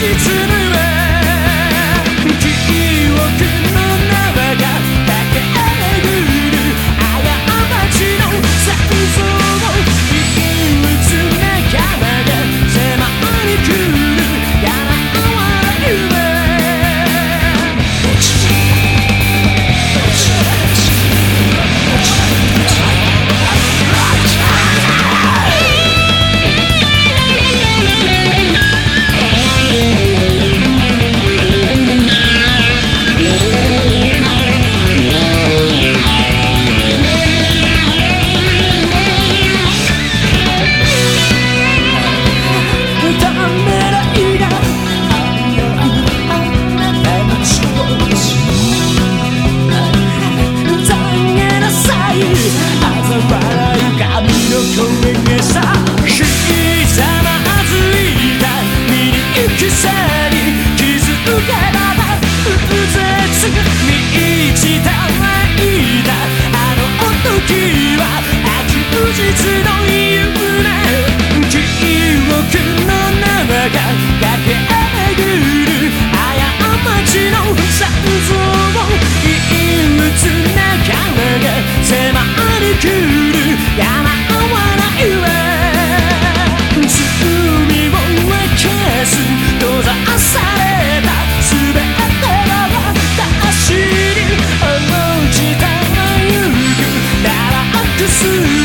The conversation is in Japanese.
to the すぐに一たはいいだ。あの時は休日の夕暮れ。記憶の縄が駆け巡る。過ちの残像 you